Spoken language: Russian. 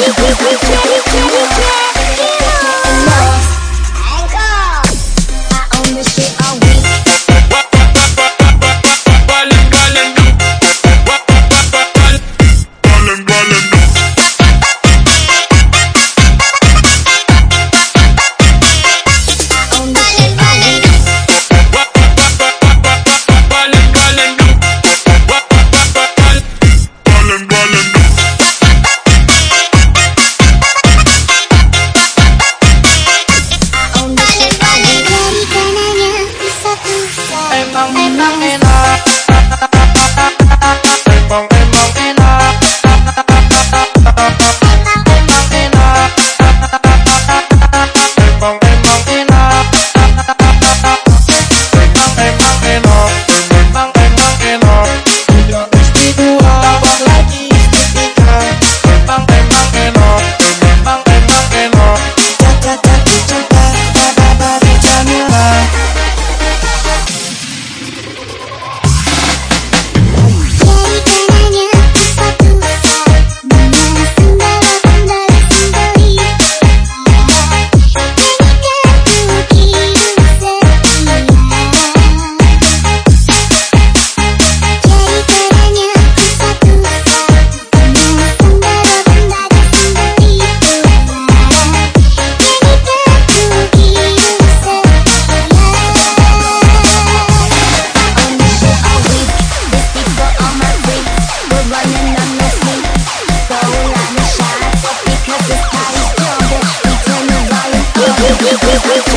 Веселись, веселись, веселись Woo, woo, woo.